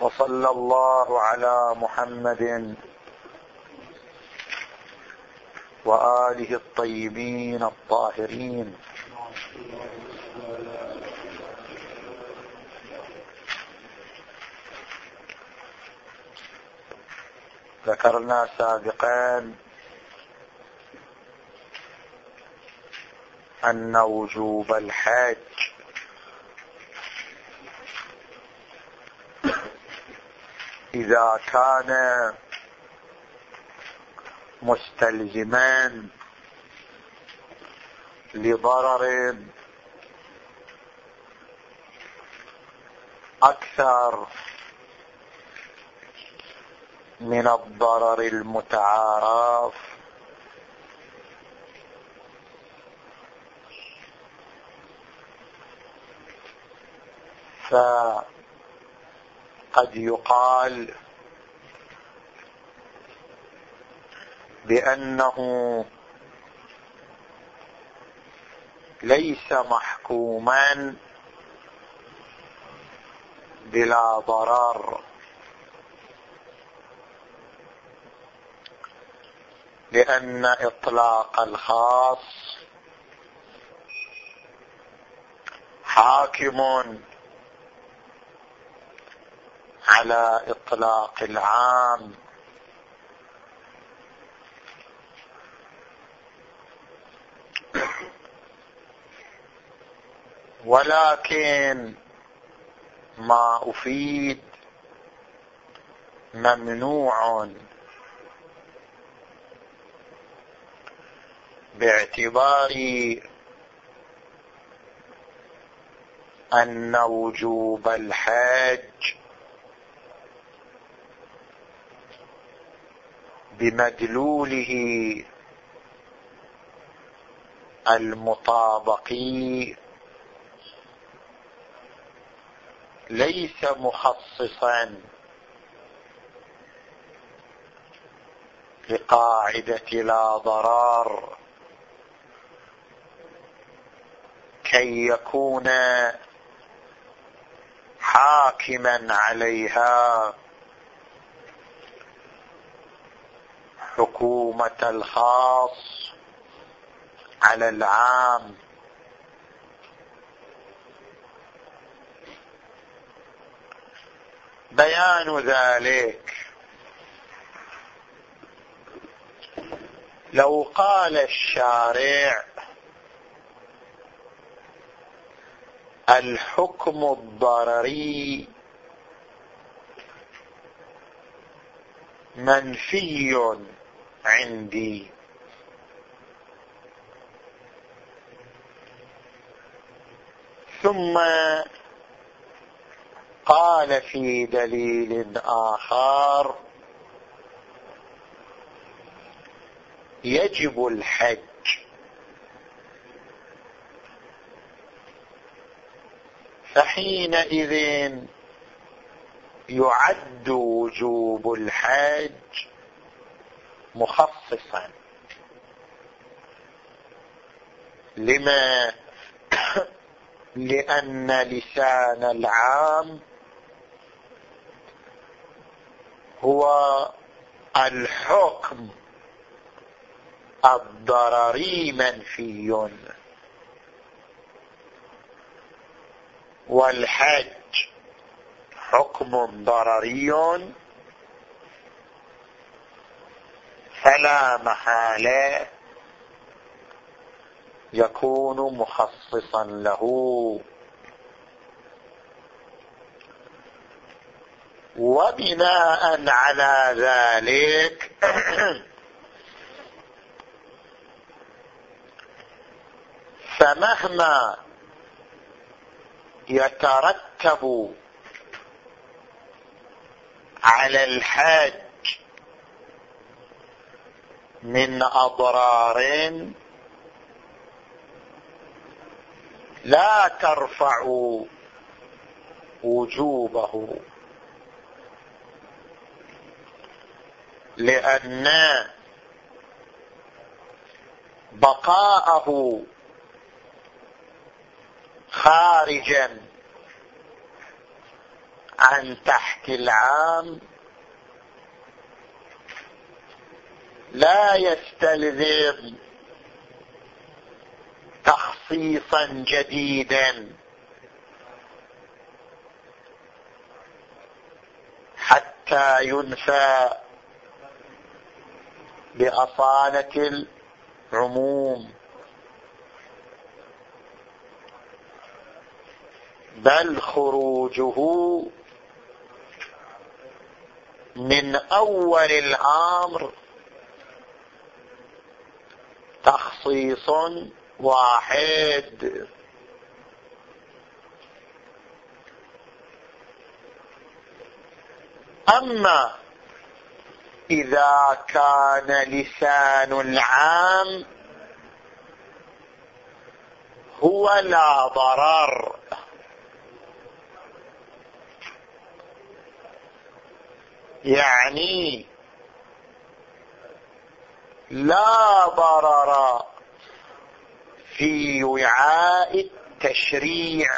وصلى الله على محمد وآله الطيبين الطاهرين. ذكرنا سابقا أن وجوب الحج إذا كان مستلزما لضرر أكثر من الضرر المتعارف فقد يقال بأنه ليس محكوما بلا ضرر. لأن إطلاق الخاص حاكم على إطلاق العام. ولكن ما أفيد ممنوع باعتبار أن وجوب الحج بمدلوله المطابق ليس مخصصا لقاعدة لا ضرار كي يكون حاكما عليها. حكومه الخاص على العام. بيان ذلك. لو قال الشارع الحكم الضرري منفي عندي. ثم قال في دليل آخر يجب الحج. فحينئذ يعد وجوب الحج. مخصصا. لما؟ لأن لسان العام هو الحكم الضرري منفي. والحج حكم ضرري. فلا محالة يكون مخصصا له. وبناء على ذلك فمهما يترتب على الحاج من اضرار. لا ترفع وجوبه لأن بقاءه خارجا عن تحت العام لا يستلزم تخصيصا جديدا. حتى ينفى بأصالة العموم. بل خروجه من أول الأمر تخصيص واحد. أما إذا كان لسان العام هو لا ضرر. يعني لا ضرر في وعاء التشريع.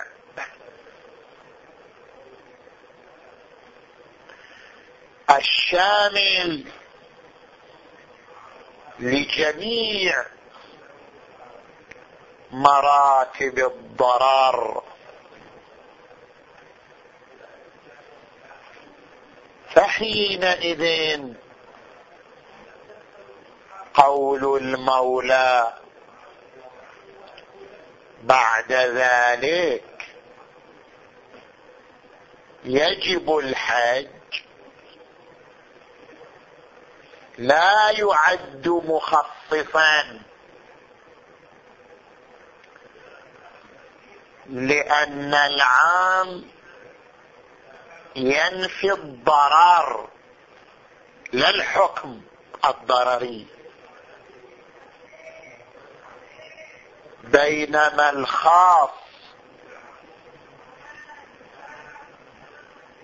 الشامل لجميع مراتب الضرر. فحينئذ قول المولى. بعد ذلك يجب الحج. لا يعد مخصصا لأن العام ينفي الضرر لا الحكم الضرري. بينما الخاص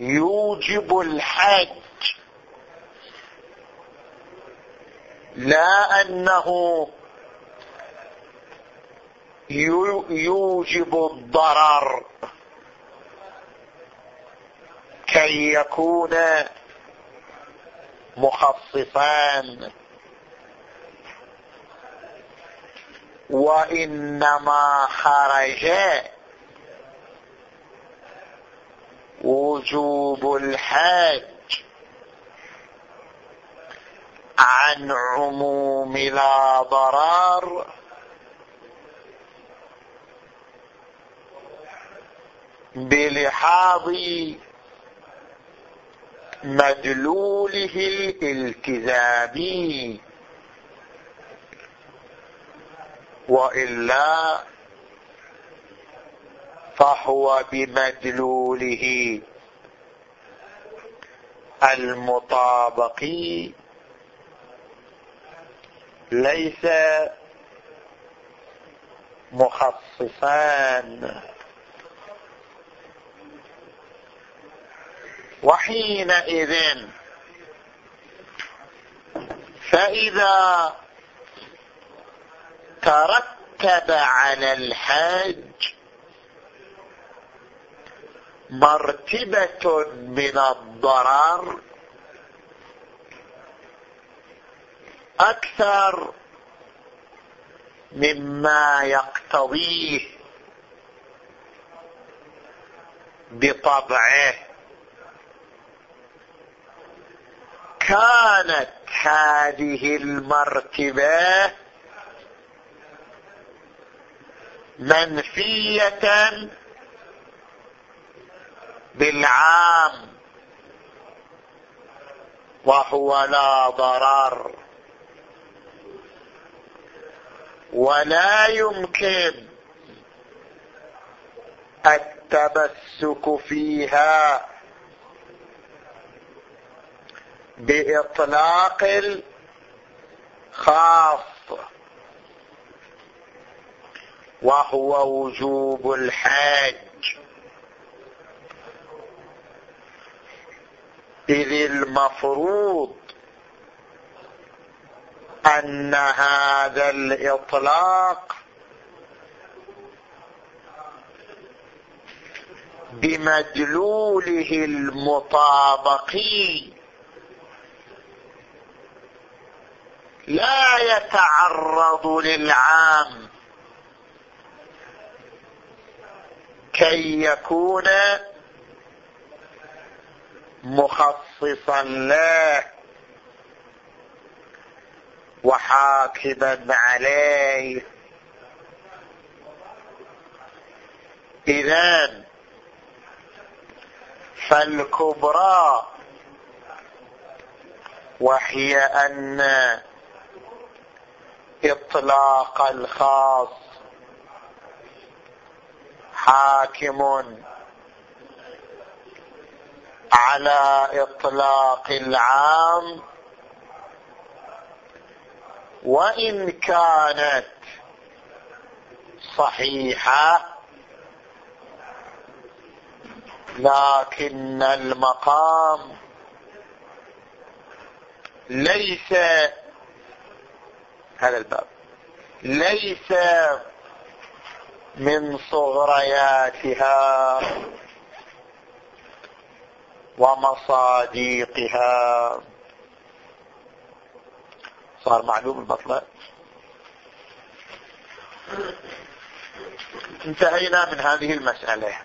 يوجب الحج. لا أنه يوجب الضرر. كي يكون مخصصان وإنما خرج وجوب الحج عن عموم لا ضرر بلحاظ مدلوله الالتزامي. وإلا فهو بمدلوله المطابق. ليس مخصصان. وحينئذ فإذا ترتب على الحج مرتبة من الضرر أكثر مما يقتضيه بطبعه. كانت هذه المرتبة منفية بالعام. وهو لا ضرر. ولا يمكن التمسك فيها بإطلاق الخاص. وهو وجوب الحج إذ المفروض أن هذا الإطلاق بمدلوله المطابقي لا يتعرض للعام. كي يكون مخصصا له وحاكما عليه. اذا فالكبرى وهي أن إطلاق الخاص حاكم على إطلاق العام وإن كانت صحيحة لكن المقام ليس هذا الباب ليس من صغرياتها ومصاديقها. صار معلوم المطلب انتهينا من هذه المسألة.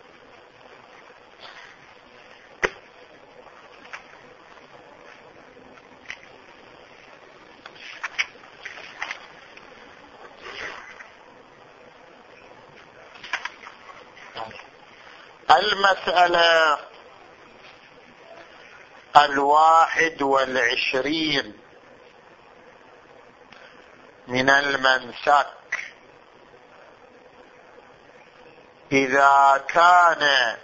المسألة الواحد والعشرين من المنسك. إذا كان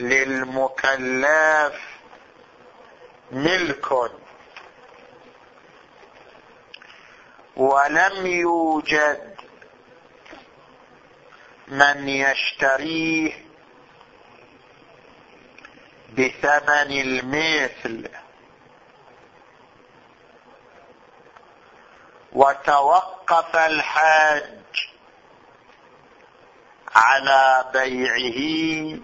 للمكلف ملك ولم يوجد من يشتريه بثمن المثل. وتوقف الحاج على بيعه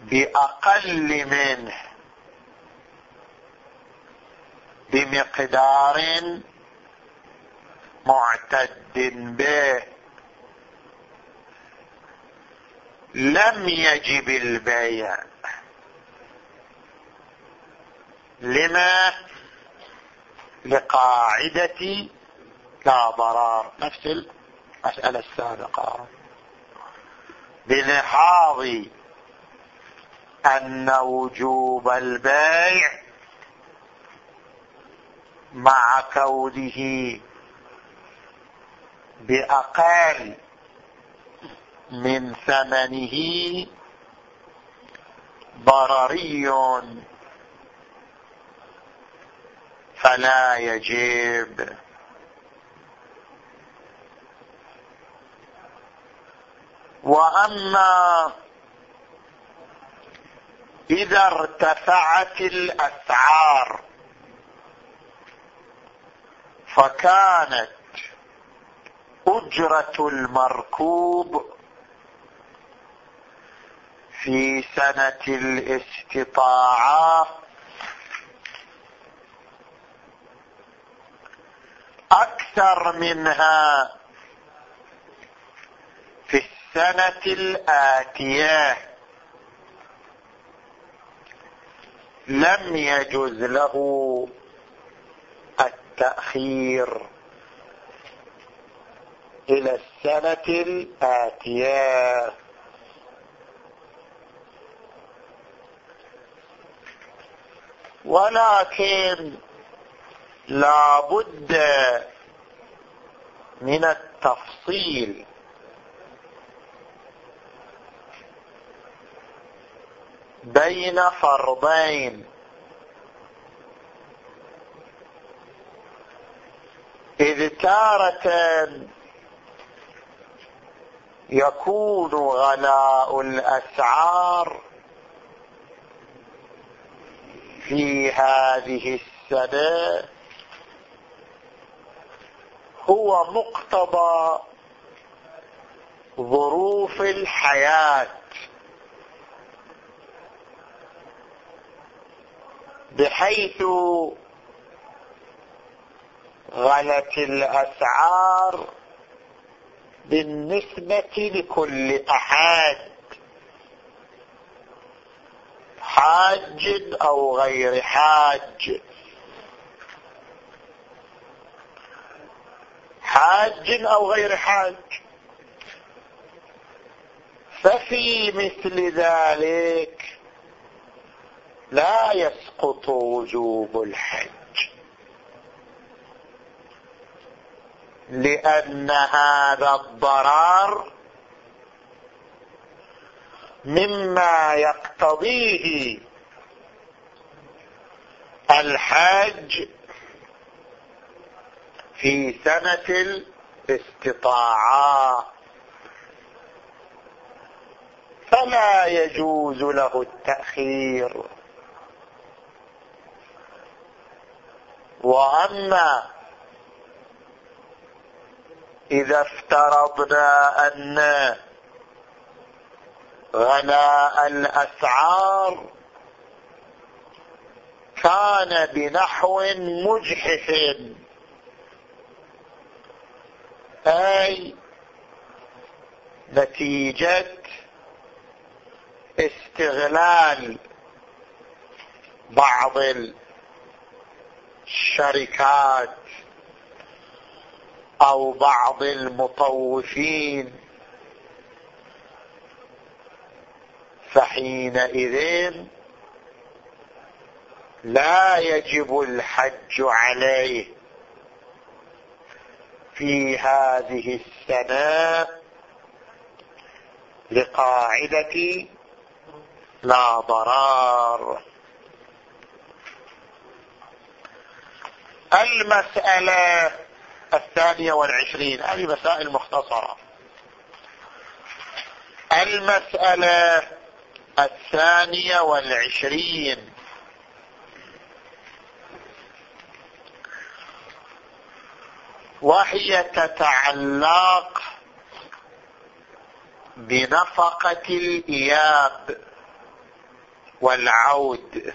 بأقل منه بمقدار معتد به. لم يجب البيع. لما؟ لقاعدة لا ضرار. نفس المسألة السابقة. بلحاظ أن وجوب البيع مع كونه بأقل من ثمنه ضرري. فلا يجب وأما إذا ارتفعت الأسعار فكانت أجرة المركوب في سنة الاستطاعة. أكثر منها في السنة الآتية. لم يجز له التأخير إلى السنة الآتية. ولكن لا بد من التفصيل. بين فرضين. إذ تارة يكون غلاء الأسعار في هذه السنة هو مقتضى ظروف الحياة. بحيث غلت الأسعار بالنسبة لكل أحد. حاج أو غير حاج. حاج أو غير حاج. ففي مثل ذلك لا يسقط وجوب الحج. لأن هذا الضرر مما يقتضيه الحج في سنة الاستطاعة. فلا يجوز له التأخير. وأما إذا افترضنا أن غلاء الأسعار كان بنحو مجحف. أي نتيجة استغلال بعض الشركات أو بعض المطوفين. فحينئذ لا يجب الحج عليه في هذه السنة لقاعدة لا ضرار. المسألة الثانية والعشرين هذه مسائل مختصرة. المسألة الثانية والعشرين. وهي تتعلق بنفقة الإياب والعود.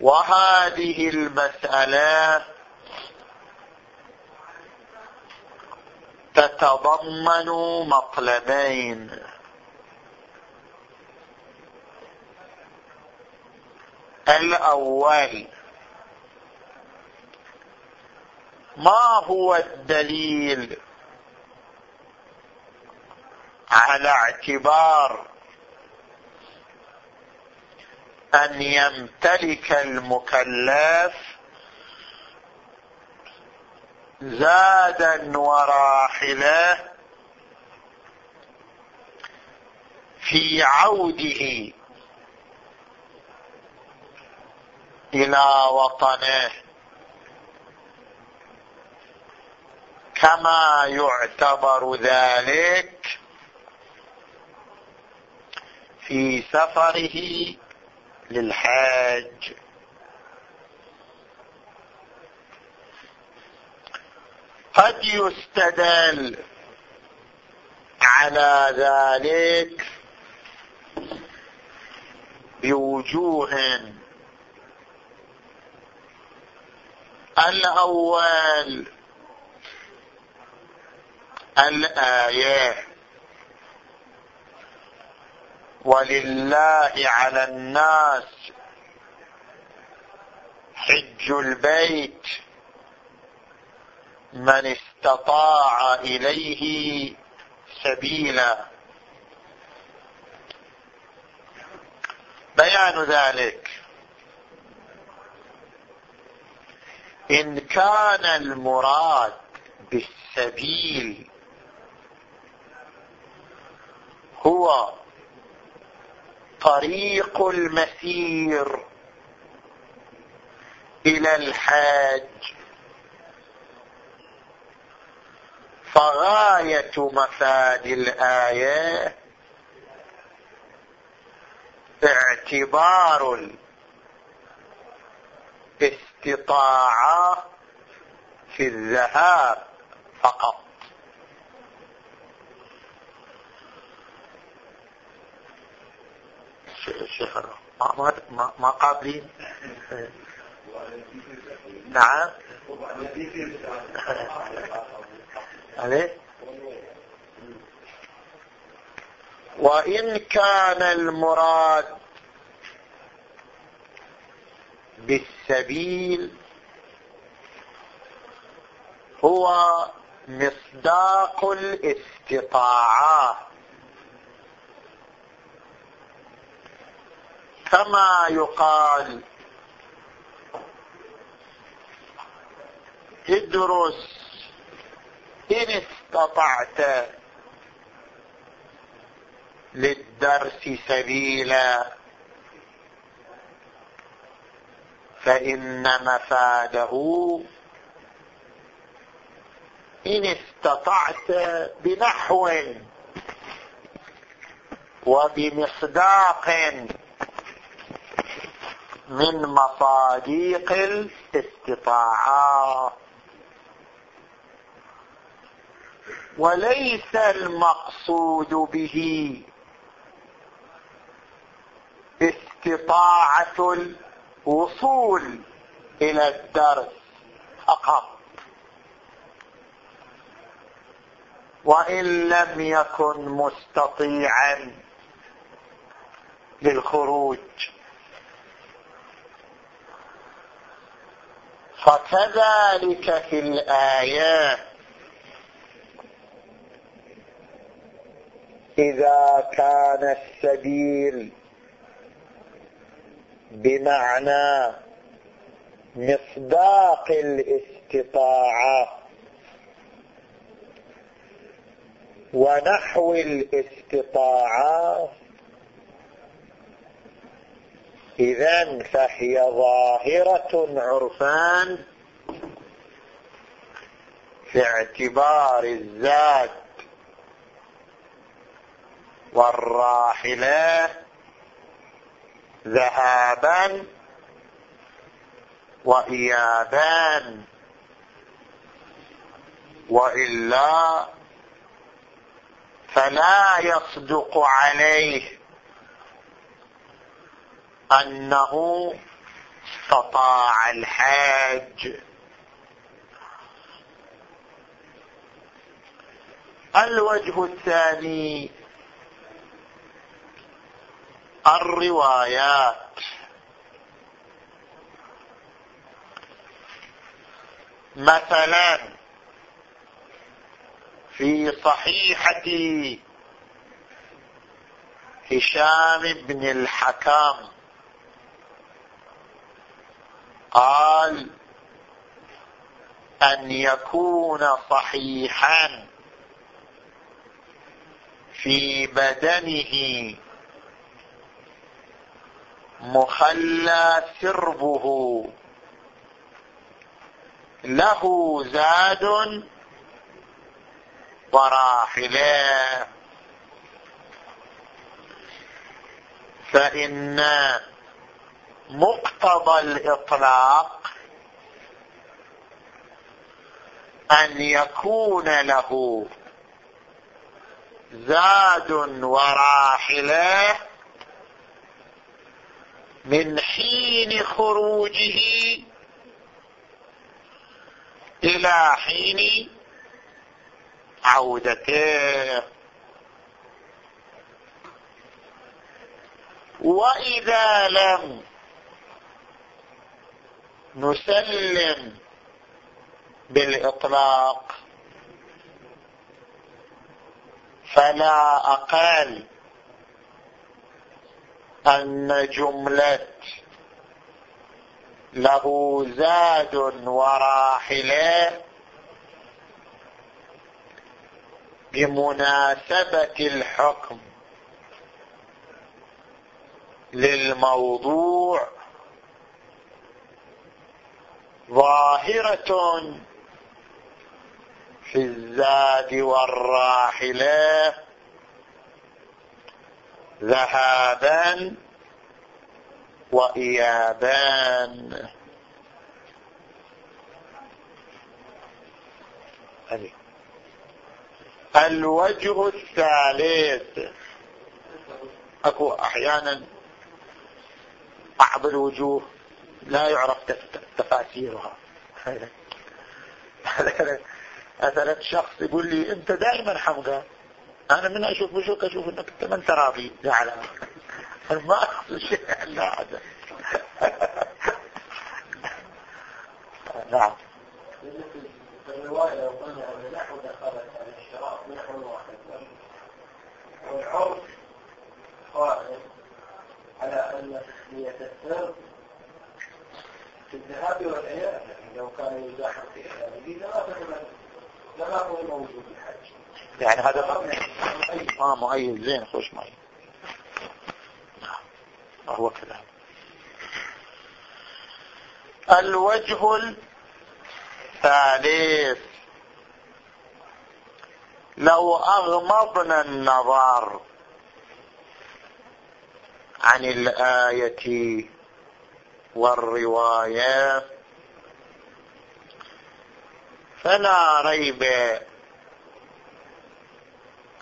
وهذه المسألة تتضمن مطلبين. الأول ما هو الدليل على اعتبار أن يمتلك المكلف زادا وراحلة في عوده إلى وطنه. كما يعتبر ذلك في سفره للحاج. قد يستدل على ذلك بوجوه الأول الآية. ولله على الناس حج البيت. من استطاع إليه سبيلا. بيان ذلك. إن كان المراد بالسبيل هو طريق المسير إلى الحاج فغاية مفاد الآية اعتبار الاستطاعة في الذهاب فقط. الشيخ ما ما ما قابلين؟ نعم. عليه. وإن كان المراد بالسبيل هو مصداق الاستطاعة. كما يقال ادرس إن استطعت للدرس سبيلا فإن مفاده إن استطعت بنحو وبمصداق من مصاديق الاستطاعات وليس المقصود به استطاعة الوصول إلى الدرس فقط. وإن لم يكن مستطيعا للخروج. فكذلك في الآيات. إذا كان السبيل بمعنى مصداق الاستطاعة ونحو الاستطاعة إذا فهي ظاهرة عرفان في اعتبار الذات. والراحلة ذهابا وإيابا وإلا فلا يصدق عليه أنه استطاع الحاج. الوجه الثاني الروايات. مثلا في صحيحة هشام بن الحكام قال أن يكون صحيحا في بدنه مخلى سربه. له زاد وراحلة فإن مقتضى الإطلاق أن يكون له زاد وراحله من حين خروجه إلى حين عودته. وإذا لم نسلم بالإطلاق فلا أقل أن جملة له زاد وراحلة بمناسبة الحكم للموضوع ظاهرة في الزاد والراحلة ذهابا وإيابان. الوجه الثالث. أكو أحيانا بعض الوجوه لا يعرف تفاسيرها. مثلا شخص يقول لي أنت دائما حمقى. أنا من أشوف وجهك أشوف إنك أنت من تراضي. زعلان ما أقصد شيء. لا هذا. نعم. الرواية قلنا أن نحو دخلت على الشراء نحو واحد والعرف قائم على أن تسمية السر في الذهاب والعيادة لو كان يزاحم في عيادة لما هو موجود الحج يعني هذا ما مؤيد زين خوش مؤيد. نعم. وهو كذلك. الوجه الثالث. لو أغمضنا النظر عن الآية والرواية فلا ريب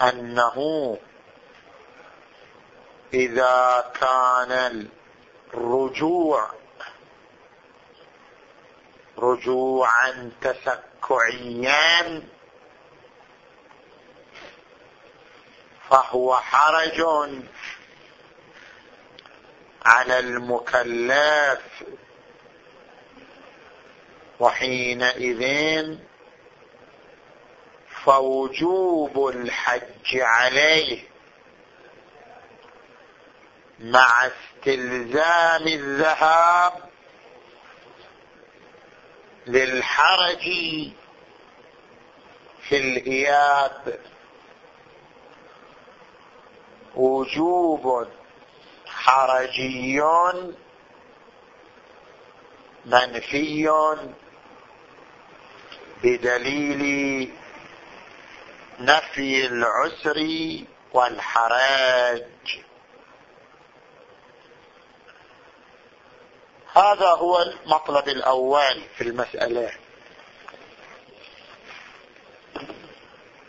أنه إذا كان الرجوع رجوعا تسكعيا فهو حرج على المكلف وحينئذ فوجوب الحج عليه مع استلزام الذهاب للحرج في الإياب. وجوب حرجي منفي بدليل نفي العسر والحرج هذا هو المطلب الأول في المسألة.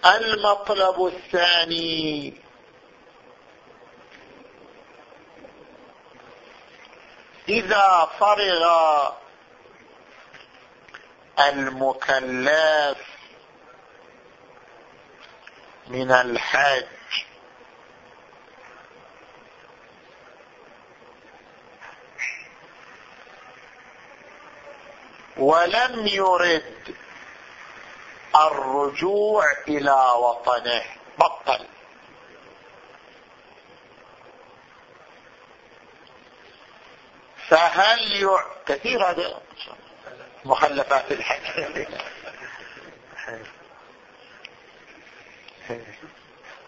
المطلب الثاني إذا فرغ المكلف من الحج. ولم يرد الرجوع إلى وطنه بطل. فهل يع... كثير هذا مخلفات الحج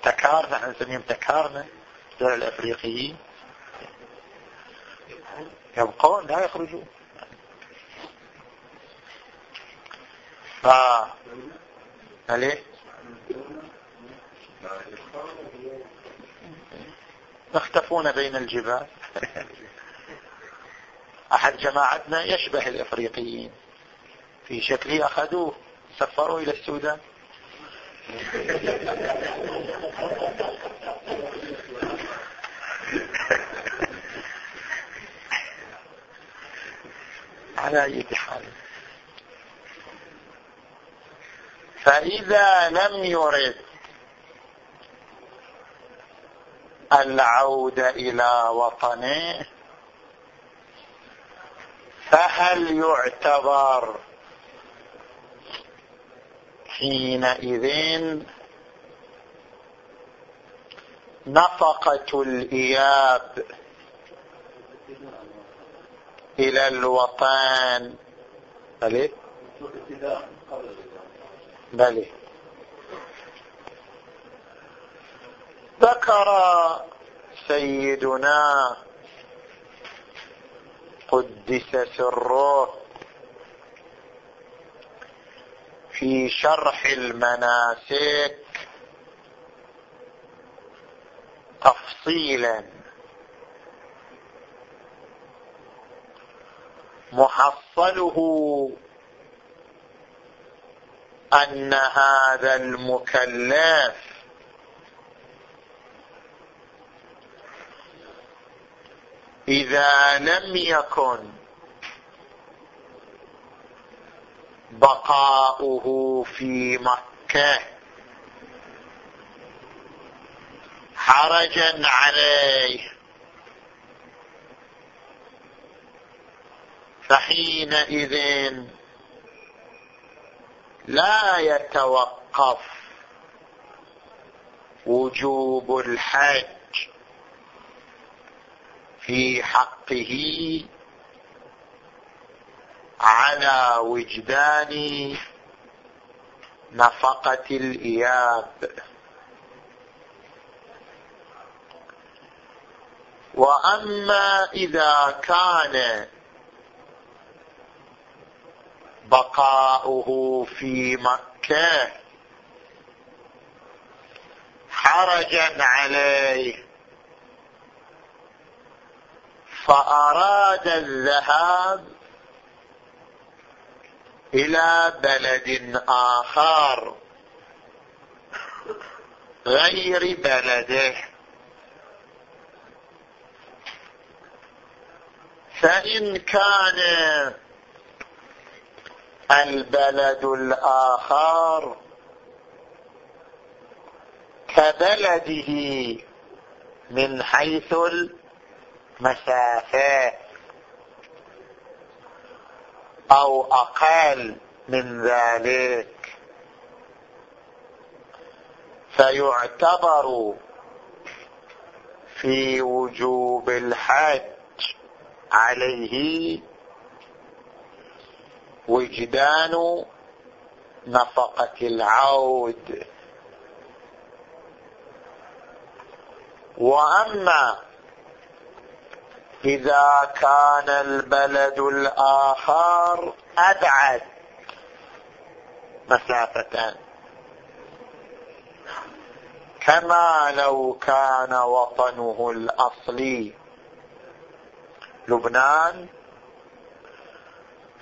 تكار نحن نسميهم تكارنا دول الأفريقيين. يبقون لا يخرجون. آه. ليه يختفون بين الجبال. أحد جماعتنا يشبه الأفريقيين. في شكله أخذوه. سفروا إلى السودان. على أي حال. فإذا لم يرد العود إلى وطنه فهل يعتبر حينئذ نفقة الإياب إلى الوطن. بلي؟ بلي. ذكر سيدنا قدس سره في شرح المناسك تفصيلا. محصله أن هذا المكلف إذا لم يكن بقاؤه في مكة. حرجا عليه. فحينئذ لا يتوقف وجوب الحج في حقه. على وجدان نفقة الإياب. وأما إذا كان بقاؤه في مكة حرجا عليه فأراد الذهاب إلى بلد آخر. غير بلده. فإن كان البلد الآخر كبلده من حيث المسافة. أو أقل من ذلك. فيعتبر في وجوب الحج عليه وجدان نفقة العود. وأما إذا كان البلد الآخر أبعد مسافة. كما لو كان وطنه الأصلي لبنان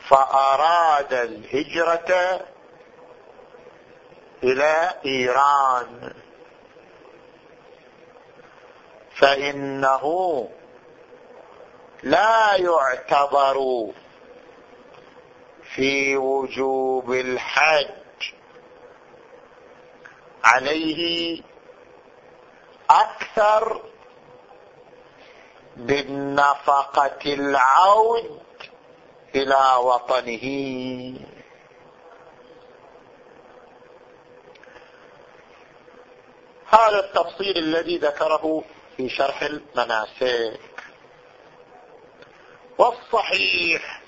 فأراد الهجرة إلى إيران. فإنه لا يعتبر في وجوب الحج عليه أكثر بالنفقة العود إلى وطنه. هذا التفصيل الذي ذكره في شرح المناسك. والصحيح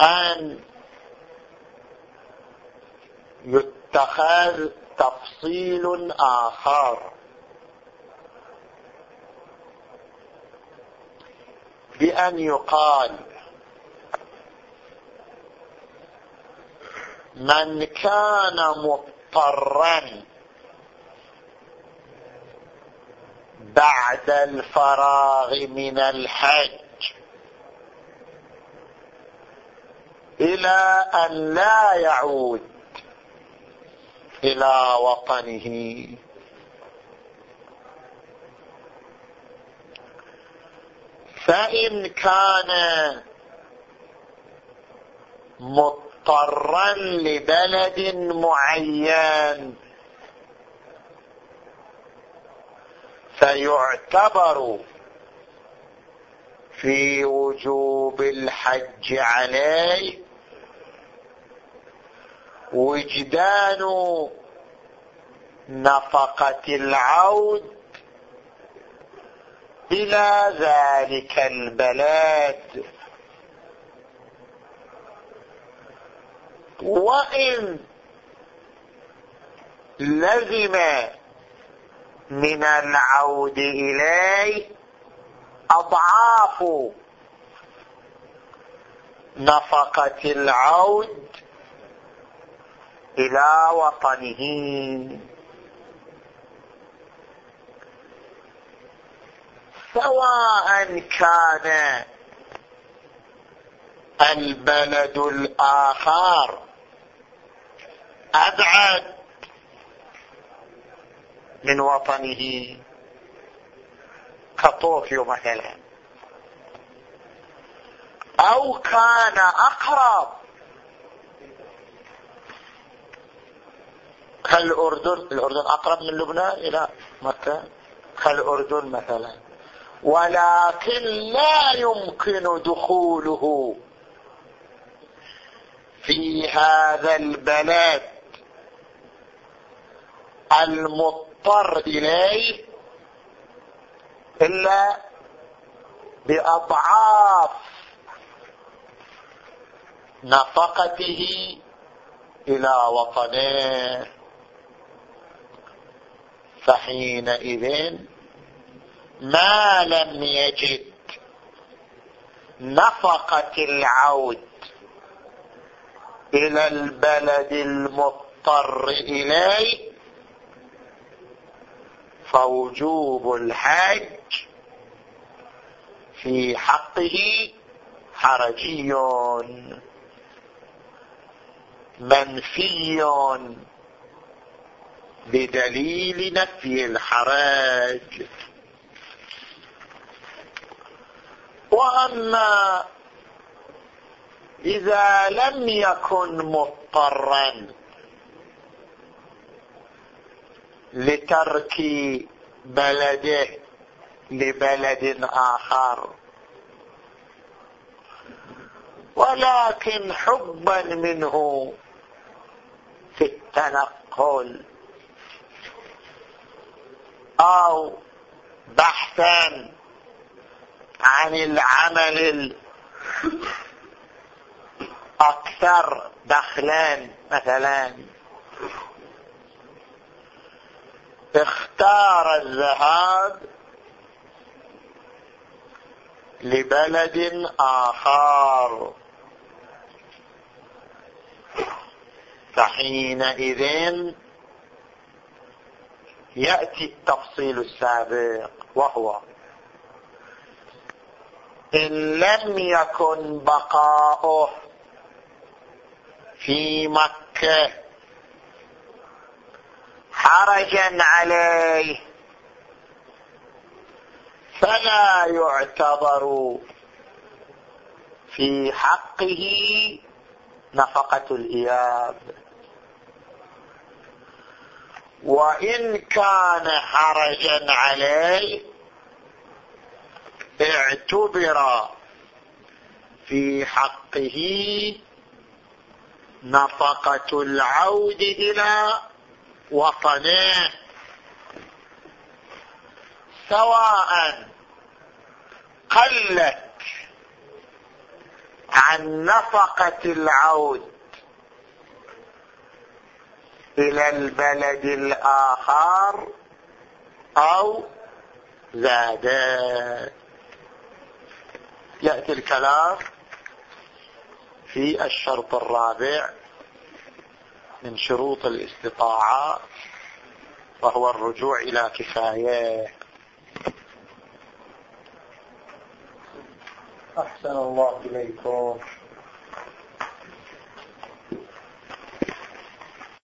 أن يتخذ تفصيل آخر. بأن يقال من كان مضطرا بعد الفراغ من الحج إلى أن لا يعود إلى وطنه. فإن كان مضطرا لبلد معين فيعتبر في وجوب الحج عليه وجدان نفقة العود إلى ذلك البلد. وإن لزم من العود إليه أضعاف نفقة العود إلى وطنه. سواء كان البلد الآخر أبعد من وطنه كطوكيو مثلا. أو كان أقرب. كالأردن الأردن أقرب من لبنان إلى مكة. كالأردن مثلا. ولكن لا يمكن دخوله في هذا البلد المضطر إليه إلا بأضعاف نفقته إلى وطنه. فحينئذ ما لم يجد نفقة العود إلى البلد المضطر إليه فوجوب الحج في حقه حرجي. منفي بدليل نفي الحرج وأما إذا لم يكن مضطرا لترك بلده لبلد آخر. ولكن حبا منه في التنقل أو بحثا عن العمل الأكثر دخلا مثلا اختار الذهاب لبلد آخر. فحينئذ يأتي التفصيل السابق وهو إن لم يكن بقاؤه في مكة حرجا عليه. فلا يعتبر في حقه نفقة الإياب. وإن كان حرجا عليه اعتبر في حقه نفقة العود إلى وطنه سواء قلت عن نفقة العود إلى البلد الآخر أو زادت يأتي الكلام في الشرط الرابع. من شروط الاستطاعة وهو الرجوع إلى كفاية. أحسن الله إليكم.